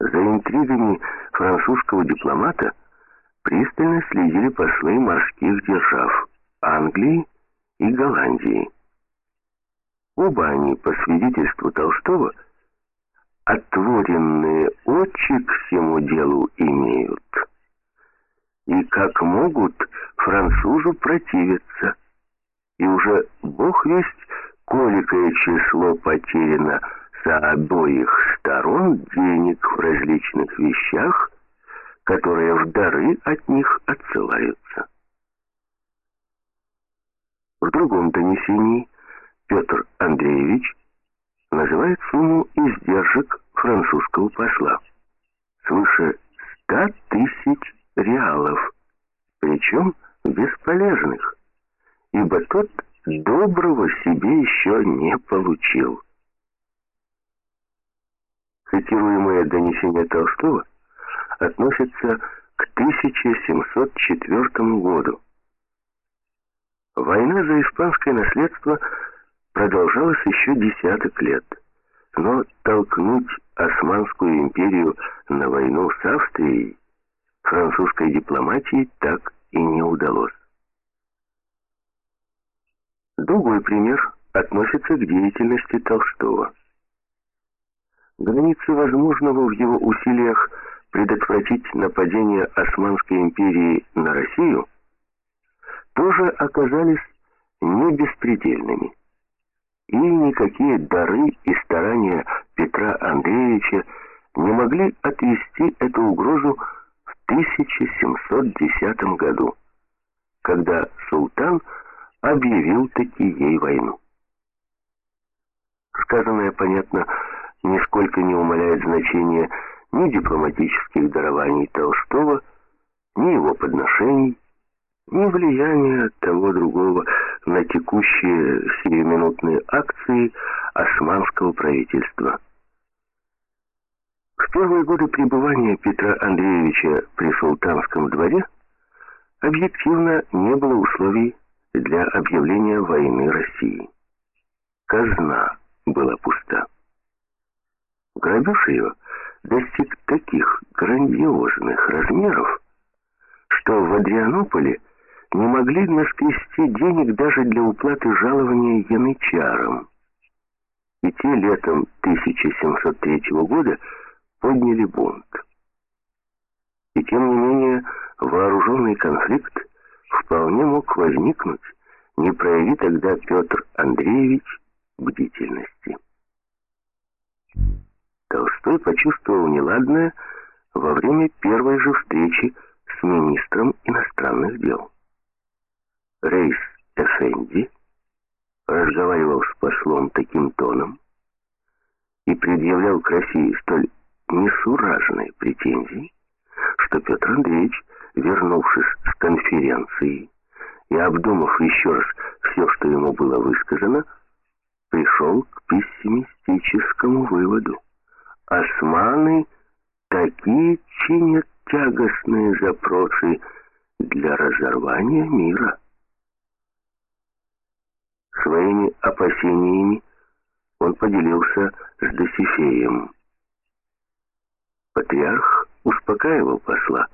За интригами французского дипломата пристально следили послы морских держав Англии и Голландии. Оба они, по свидетельству Толстого, отворенные очи к всему делу имеют. И как могут французу противиться. И уже бог весть, коликое число потеряно с обоих сторон денег в различных вещах, которые в дары от них отсылаются. В другом донесении Петр Андреевич называет сумму издержек французского посла. Свыше ста тысяч реалов, причем бесполезных, ибо тот доброго себе еще не получил. Цитируемое донесение Толстого относится к 1704 году. Война за испанское наследство продолжалась еще десяток лет, но толкнуть Османскую империю на войну с Австрией французской дипломатии так и не удалось. Другой пример относится к деятельности Толстого. Границы возможного в его усилиях предотвратить нападение Османской империи на Россию тоже оказались не беспредельными. И никакие дары и старания Петра Андреевича не могли отвести эту угрозу в 1710 году, когда султан объявил таки ей войну. Сказанное, понятно, нисколько не умаляет значения ни дипломатических дарований Толстого, ни его подношений, ни влияния того другого на текущие сиюминутные акции османского правительства. В первые годы пребывания Петра Андреевича при султанском дворе объективно не было условий для объявления войны России. Казна была пуста. Грабеж ее достиг таких грандиозных размеров, что в Адрианополе не могли наскрести денег даже для уплаты жалования янычарам. И те летом 1703 года подняли бунт. И тем не менее вооруженный конфликт вполне мог возникнуть, не прояви тогда Петр Андреевич бдительности. Толстой почувствовал неладное во время первой же встречи с министром иностранных дел. Рейс Эфенди разговаривал с послом таким тоном и предъявлял к России столь несуразные претензии, что Петр Андреевич вернувшись с конференции и обдумав еще раз все, что ему было высказано, пришел к пессимистическому выводу. Османы такие чинят тягостные запросы для разорвания мира. Своими опасениями он поделился с Досифеем. Патриарх успокаивал посла,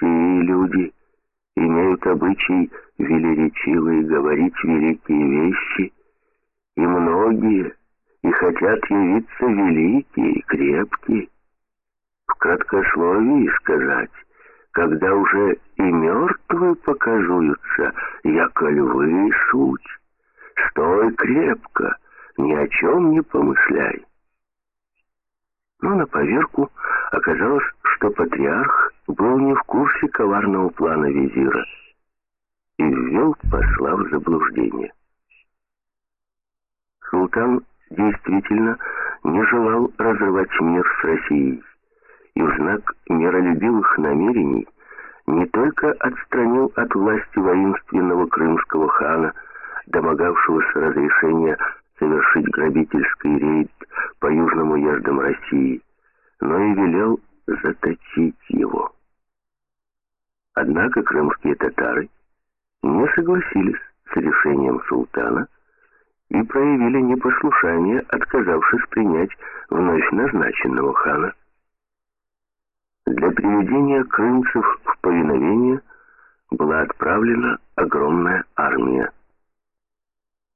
Сии люди имеют обычай велеречивые говорить великие вещи, и многие, и хотят явиться великие и крепкие. В краткословии сказать, когда уже и мертвые показуются, яко львы суть. Стой крепко, ни о чем не помышляй. Но на поверку оказалось, что патриарх был не в курсе коварного плана визира и ввел посла в заблуждение. Султан действительно не желал разрывать мир с Россией и в знак миролюбивых намерений не только отстранил от власти воинственного крымского хана, домогавшегося разрешения совершить грабительский рейд по южным уездам России, но и велел заточить его. Однако крымские татары не согласились с решением султана и проявили непослушание, отказавшись принять вновь назначенного хана. Для приведения крымцев в повиновение была отправлена огромная армия.